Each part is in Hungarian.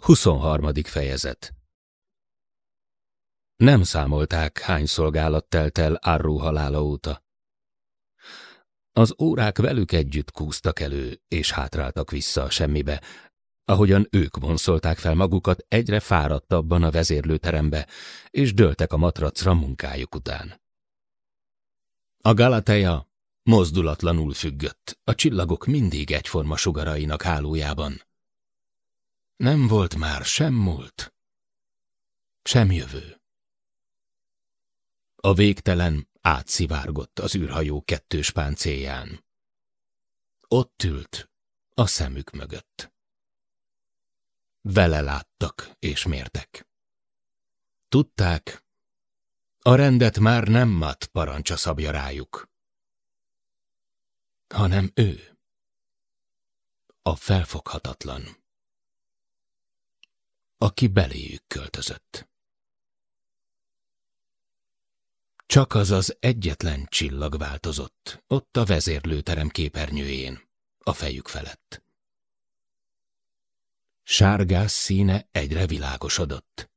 23. fejezet Nem számolták, hány szolgálat telt el Arru halála óta. Az órák velük együtt kúztak elő, és hátráltak vissza a semmibe, ahogyan ők vonszolták fel magukat egyre fáradtabban a vezérlőterembe, és dőltek a matracra munkájuk után. A Galateja mozdulatlanul függött, a csillagok mindig egyforma sugarainak hálójában. Nem volt már sem múlt, sem jövő. A végtelen átszivárgott az űrhajó kettős páncélján. Ott ült a szemük mögött. Vele láttak és mértek. Tudták, a rendet már nem mat parancsa szabja rájuk, hanem ő, a felfoghatatlan aki beléjük költözött. Csak az az egyetlen csillag változott, ott a vezérlőterem képernyőjén, a fejük felett. Sárgás színe egyre világosodott.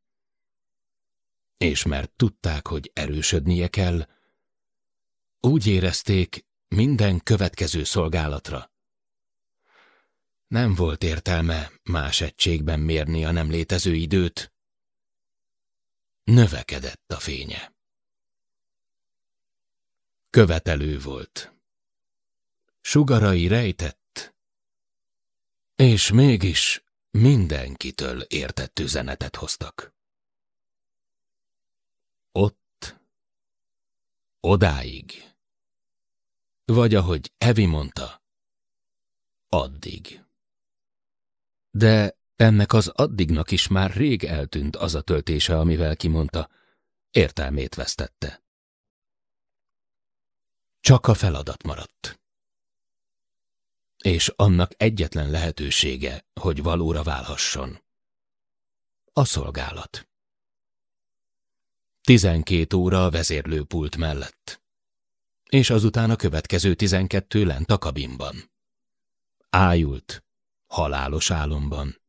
És mert tudták, hogy erősödnie kell, úgy érezték minden következő szolgálatra, nem volt értelme más egységben mérni a nem létező időt. Növekedett a fénye. Követelő volt. Sugarai rejtett, és mégis mindenkitől értett üzenetet hoztak. Ott, odáig, vagy ahogy Evi mondta, addig. De ennek az addignak is már rég eltűnt az a töltése, amivel kimondta, értelmét vesztette. Csak a feladat maradt. És annak egyetlen lehetősége, hogy valóra válhasson. A szolgálat. Tizenkét óra a vezérlőpult mellett. És azután a következő tizenkettő lent a kabinban. Ájult, halálos álomban.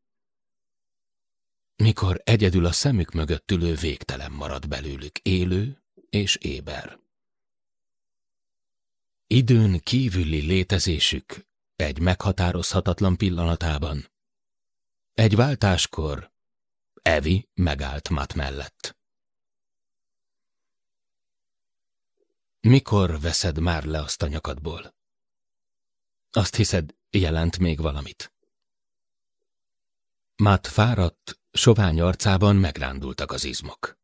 Mikor egyedül a szemük mögött ülő végtelen marad belőlük, élő és éber. Időn kívüli létezésük egy meghatározhatatlan pillanatában. Egy váltáskor Evi megállt Matt mellett. Mikor veszed már le azt a nyakadból? Azt hiszed, jelent még valamit? Matt fáradt, sovány arcában megrándultak az izmok.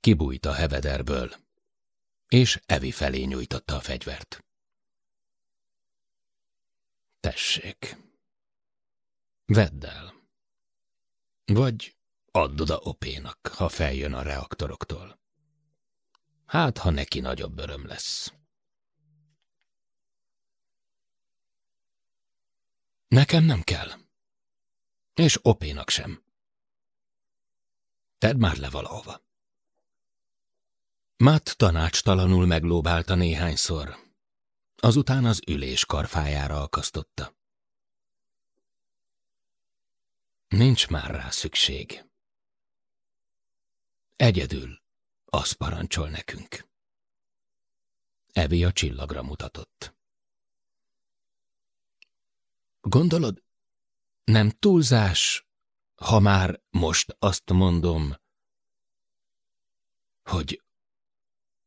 Kibújt a hevederből, és Evi felé nyújtotta a fegyvert. Tessék, vedd el. Vagy add oda Opénak, ha feljön a reaktoroktól. Hát, ha neki nagyobb öröm lesz. Nekem nem kell. És Opénak sem. Tedd már le valahova. Matt tanácstalanul meglóbálta néhányszor, azután az ülés karfájára akasztotta. Nincs már rá szükség. Egyedül az parancsol nekünk. Evi a csillagra mutatott. Gondolod, nem túlzás, ha már most azt mondom, hogy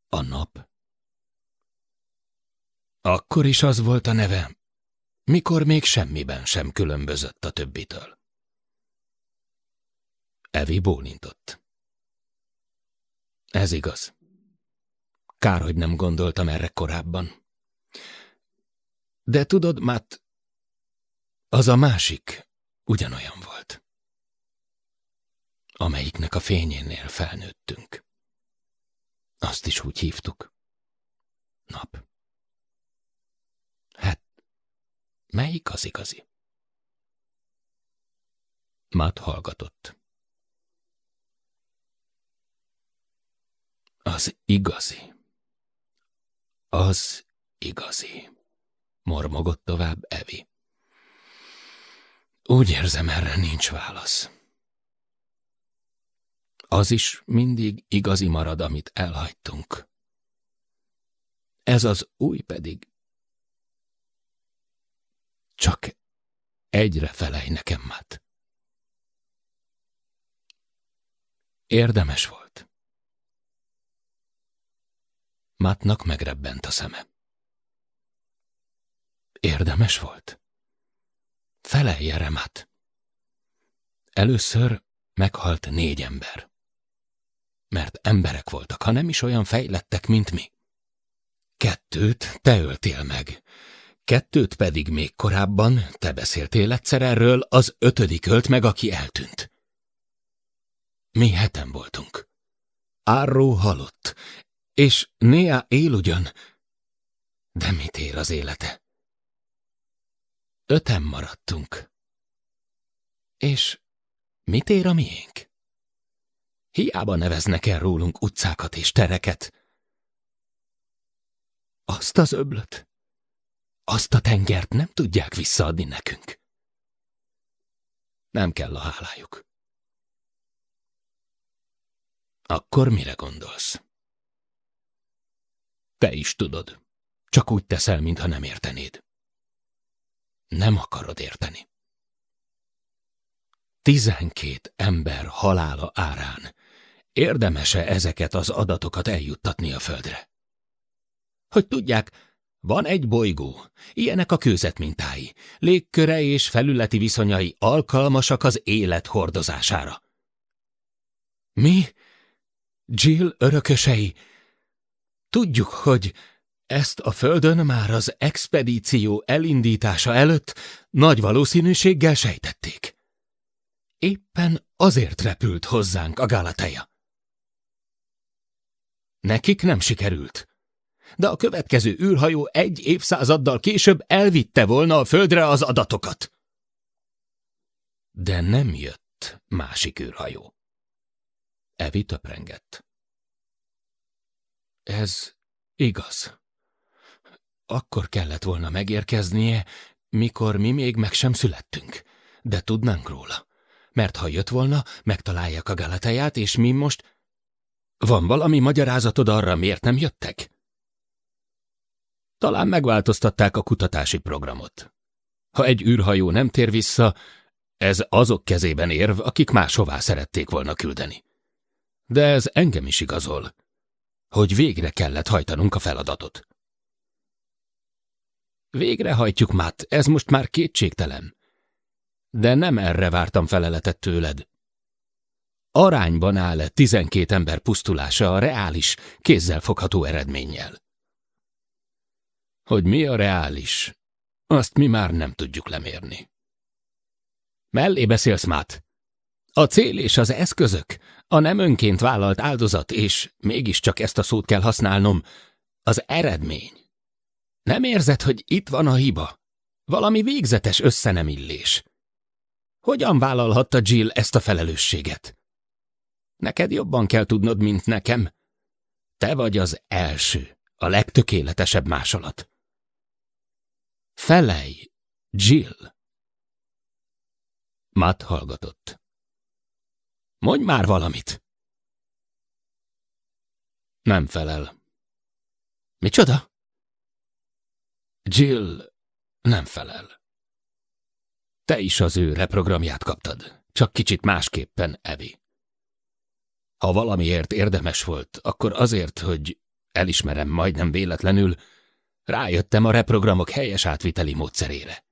a nap. Akkor is az volt a neve, mikor még semmiben sem különbözött a többitől. Evi bólintott. Ez igaz. Kár, hogy nem gondoltam erre korábban. De tudod, Matt, az a másik, ugyanolyan volt, amelyiknek a fényénél felnőttünk. Azt is úgy hívtuk. Nap. Hát, melyik az igazi? Matt hallgatott. Az igazi. Az igazi. Mormogott tovább Evi. Úgy érzem, erre nincs válasz. Az is mindig igazi marad, amit elhagytunk. Ez az új pedig. Csak egyre felej nekem, Matt. Érdemes volt. Matnak megrebbent a szeme. Érdemes volt? Felelj erre, Matt. Először meghalt négy ember. Mert emberek voltak, ha nem is olyan fejlettek, mint mi. Kettőt te öltél meg. Kettőt pedig még korábban, te beszéltél egyszer erről, az ötödik ölt meg, aki eltűnt. Mi heten voltunk. Árró halott, és Néa él ugyan, de mit ér az élete? Öten maradtunk. És mit ér a miénk? Hiába neveznek el rólunk utcákat és tereket. Azt az öblöt, azt a tengert nem tudják visszaadni nekünk. Nem kell a hálájuk. Akkor mire gondolsz? Te is tudod. Csak úgy teszel, mintha nem értenéd. Nem akarod érteni. Tizenkét ember halála árán érdemese ezeket az adatokat eljuttatni a földre? Hogy tudják, van egy bolygó, ilyenek a kőzetmintái, légköre és felületi viszonyai alkalmasak az élet hordozására. Mi Jill örökösei. Tudjuk, hogy ezt a földön már az expedíció elindítása előtt nagy valószínűséggel sejtették. Éppen azért repült hozzánk a Galateja. Nekik nem sikerült, de a következő űrhajó egy évszázaddal később elvitte volna a földre az adatokat. De nem jött másik űrhajó. Evi töprengett. Ez igaz. Akkor kellett volna megérkeznie, mikor mi még meg sem születtünk. De tudnánk róla. Mert ha jött volna, megtalálják a Galateját, és mi most... Van valami magyarázatod arra, miért nem jöttek? Talán megváltoztatták a kutatási programot. Ha egy űrhajó nem tér vissza, ez azok kezében érv, akik máshová szerették volna küldeni. De ez engem is igazol, hogy végre kellett hajtanunk a feladatot. Végre hajtjuk, Matt, ez most már kétségtelen. De nem erre vártam feleletet tőled. Arányban áll-e tizenkét ember pusztulása a reális, kézzelfogható eredménnyel? Hogy mi a reális, azt mi már nem tudjuk lemérni. Mellé beszélsz, Matt. A cél és az eszközök, a nem önként vállalt áldozat, és mégiscsak ezt a szót kell használnom, az eredmény. Nem érzed, hogy itt van a hiba? Valami végzetes összenemillés. Hogyan vállalhatta Jill ezt a felelősséget? Neked jobban kell tudnod, mint nekem. Te vagy az első, a legtökéletesebb másolat. Felej, Jill! Matt hallgatott. Mondj már valamit! Nem felel. Micsoda? Jill nem felel. Te is az ő reprogramját kaptad, csak kicsit másképpen, Evi. Ha valamiért érdemes volt, akkor azért, hogy elismerem majdnem véletlenül, rájöttem a reprogramok helyes átviteli módszerére.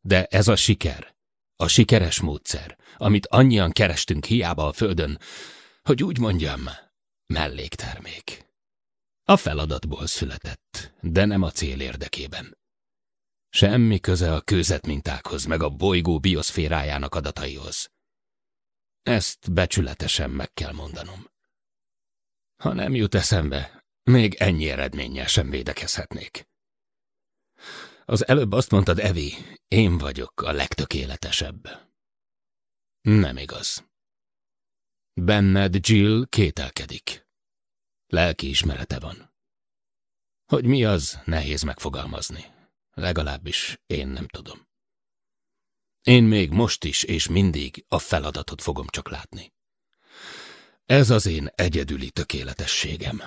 De ez a siker, a sikeres módszer, amit annyian kerestünk hiába a földön, hogy úgy mondjam, melléktermék. A feladatból született, de nem a cél érdekében. Semmi köze a kőzetmintákhoz, meg a bolygó bioszférájának adataihoz. Ezt becsületesen meg kell mondanom. Ha nem jut eszembe, még ennyi eredménnyel sem védekezhetnék. Az előbb azt mondtad, Evi, én vagyok a legtökéletesebb. Nem igaz. Benned Jill kételkedik. Lelki ismerete van. Hogy mi az, nehéz megfogalmazni. Legalábbis én nem tudom. Én még most is és mindig a feladatot fogom csak látni. Ez az én egyedüli tökéletességem.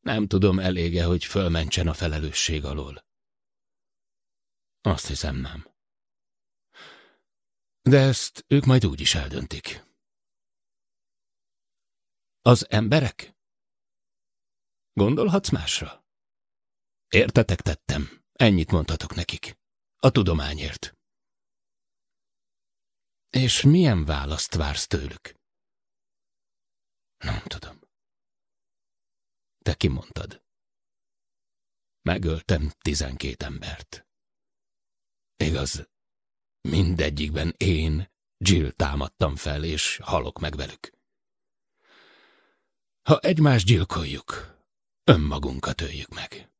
Nem tudom elége, hogy fölmentsen a felelősség alól. Azt hiszem nem. De ezt ők majd úgy is eldöntik. Az emberek? Gondolhatsz másra? Értetek tettem. Ennyit mondhatok nekik. A tudományért. És milyen választ vársz tőlük? Nem tudom. Te kimondtad. Megöltem tizenkét embert. Igaz, mindegyikben én, Jill támadtam fel, és halok meg velük. Ha egymást gyilkoljuk, önmagunkat öljük meg.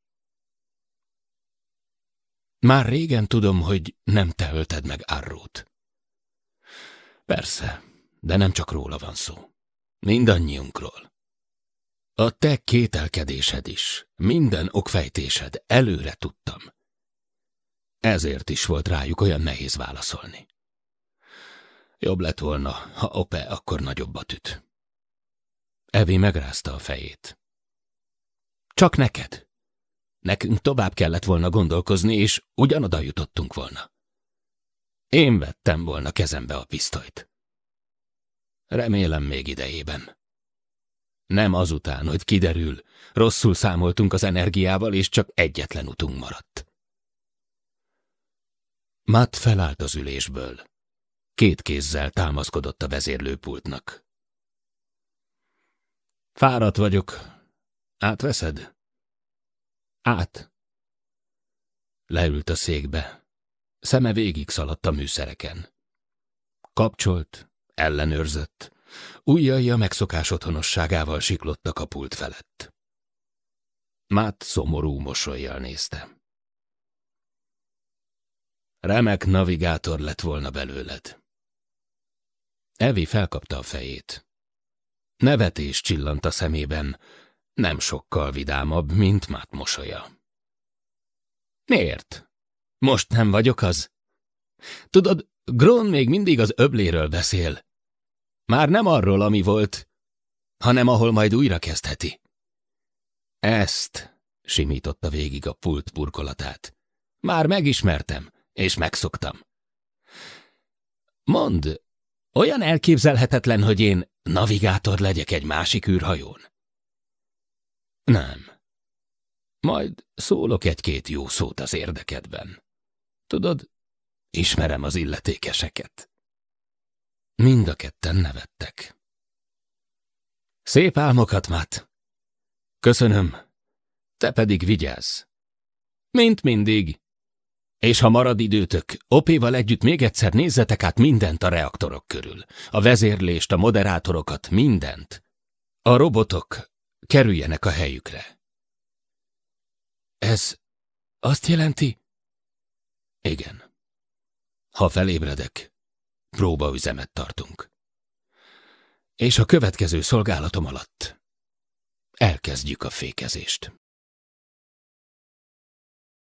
Már régen tudom, hogy nem te ölted meg Arrót. Persze, de nem csak róla van szó. Mindannyiunkról. A te kételkedésed is, minden okfejtésed előre tudtam. Ezért is volt rájuk olyan nehéz válaszolni. Jobb lett volna, ha Ope akkor nagyobbat üt. Evi megrázta a fejét. Csak neked. Nekünk tovább kellett volna gondolkozni, és ugyanoda jutottunk volna. Én vettem volna kezembe a pisztolyt. Remélem még idejében. Nem azután, hogy kiderül, rosszul számoltunk az energiával, és csak egyetlen utunk maradt. Matt felállt az ülésből. Két kézzel támaszkodott a vezérlőpultnak. Fáradt vagyok. Átveszed? Át. Leült a székbe. Szeme végig szaladt a műszereken. Kapcsolt, ellenőrzött, ujjai a megszokás otthonosságával siklottak a pult felett. Mát szomorú mosolyjal nézte. Remek navigátor lett volna belőled. Evi felkapta a fejét. Nevetés csillant a szemében, nem sokkal vidámabb, mint Mát mosolya. Miért? Most nem vagyok az? Tudod, Gron még mindig az öbléről beszél. Már nem arról, ami volt, hanem ahol majd újra kezdheti. Ezt, simította végig a pult burkolatát. Már megismertem, és megszoktam. Mond, olyan elképzelhetetlen, hogy én navigátor legyek egy másik űrhajón? Nem. Majd szólok egy-két jó szót az érdekedben. Tudod, ismerem az illetékeseket. Mind a ketten nevettek. Szép álmokat, Matt. Köszönöm. Te pedig vigyázz. Mint mindig. És ha marad időtök, Opéval együtt még egyszer nézzetek át mindent a reaktorok körül. A vezérlést, a moderátorokat, mindent. A robotok kerüljenek a helyükre. Ez azt jelenti? Igen. Ha felébredek, próbaüzemet tartunk. És a következő szolgálatom alatt elkezdjük a fékezést.